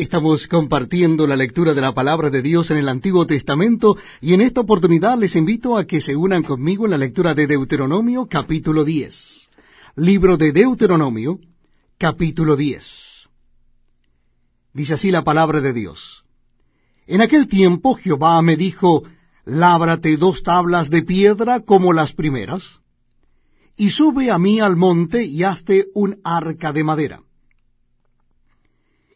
Estamos compartiendo la lectura de la palabra de Dios en el Antiguo Testamento y en esta oportunidad les invito a que se unan conmigo en la lectura de Deuteronomio capítulo 10. Libro de Deuteronomio capítulo 10. Dice así la palabra de Dios. En aquel tiempo Jehová me dijo, Lábrate dos tablas de piedra como las primeras, y sube a mí al monte y hazte un arca de madera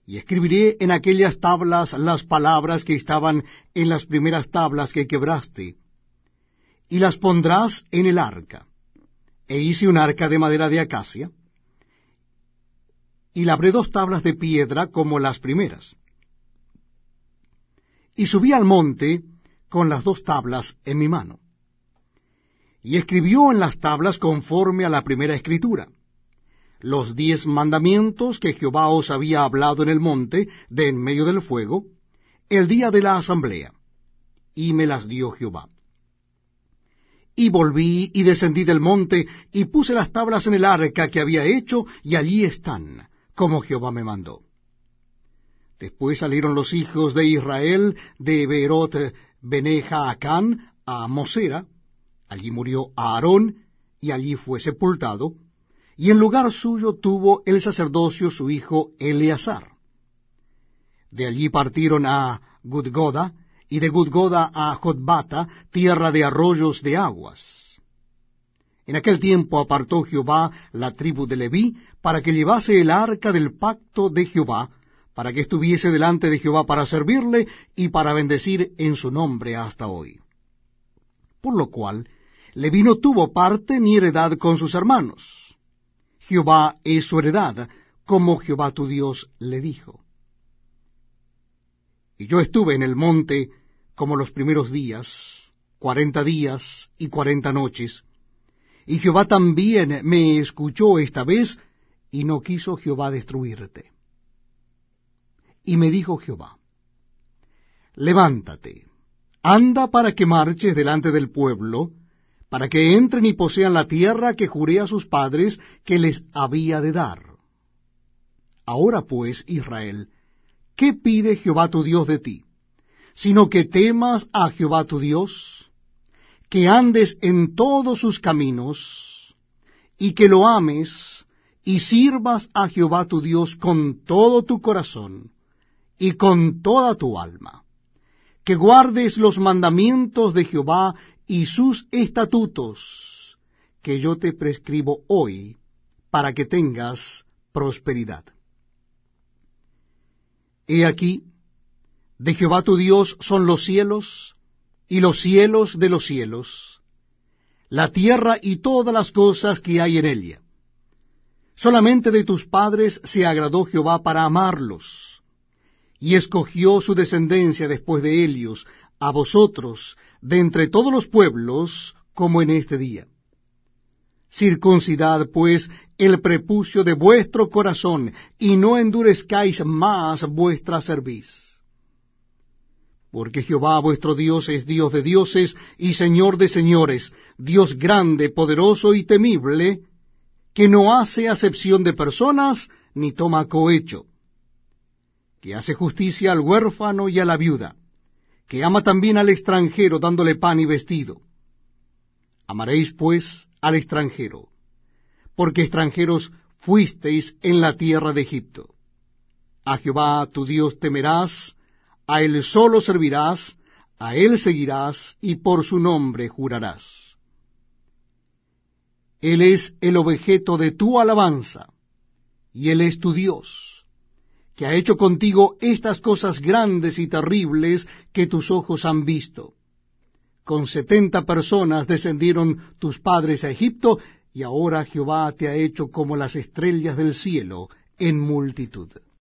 y escribiré en aquellas tablas las palabras que estaban en las primeras tablas que quebraste, y las pondrás en el arca. E hice un arca de madera de acacia, y labré dos tablas de piedra como las primeras. Y subí al monte con las dos tablas en mi mano. Y escribió en las tablas conforme a la primera escritura los diez mandamientos que Jehová os había hablado en el monte de en medio del fuego, el día de la asamblea, y me las dio Jehová. Y volví y descendí del monte, y puse las tablas en el arca que había hecho, y allí están, como Jehová me mandó. Después salieron los hijos de Israel de Beerot Beneja Acán a Mosera, allí murió Aarón, y allí fue sepultado, y en lugar suyo tuvo el sacerdocio su hijo Eleazar. De allí partieron a Gudgoda, y de Gudgoda a Jotbata, tierra de arroyos de aguas. En aquel tiempo apartó Jehová la tribu de Leví para que llevase el arca del pacto de Jehová, para que estuviese delante de Jehová para servirle y para bendecir en su nombre hasta hoy. Por lo cual, Leví no tuvo parte ni heredad con sus hermanos Jehová es su heredad, como Jehová tu Dios le dijo. Y yo estuve en el monte como los primeros días, cuarenta días y cuarenta noches, y Jehová también me escuchó esta vez, y no quiso Jehová destruirte. Y me dijo Jehová, levántate, anda para que marches delante del pueblo, para que entren y posean la tierra que juré a sus padres que les había de dar. Ahora pues, Israel, ¿qué pide Jehová tu Dios de ti? Sino que temas a Jehová tu Dios, que andes en todos sus caminos, y que lo ames, y sirvas a Jehová tu Dios con todo tu corazón, y con toda tu alma, que guardes los mandamientos de Jehová y sus estatutos que yo te prescribo hoy para que tengas prosperidad. He aquí, de Jehová tu Dios son los cielos y los cielos de los cielos, la tierra y todas las cosas que hay en ella. Solamente de tus padres se agradó Jehová para amarlos, y escogió su descendencia después de ellos, a vosotros de entre todos los pueblos, como en este día. Circuncidad, pues, el prepucio de vuestro corazón, y no endurezcáis más vuestra cerviz. Porque Jehová vuestro Dios es Dios de dioses y Señor de señores, Dios grande, poderoso y temible, que no hace acepción de personas, ni toma cohecho, que hace justicia al huérfano y a la viuda que ama también al extranjero dándole pan y vestido. Amaréis pues al extranjero, porque extranjeros fuisteis en la tierra de Egipto. A Jehová tu Dios temerás, a él solo servirás, a él seguirás y por su nombre jurarás. Él es el objeto de tu alabanza, y él es tu Dios que ha hecho contigo estas cosas grandes y terribles que tus ojos han visto. Con setenta personas descendieron tus padres a Egipto, y ahora Jehová te ha hecho como las estrellas del cielo en multitud.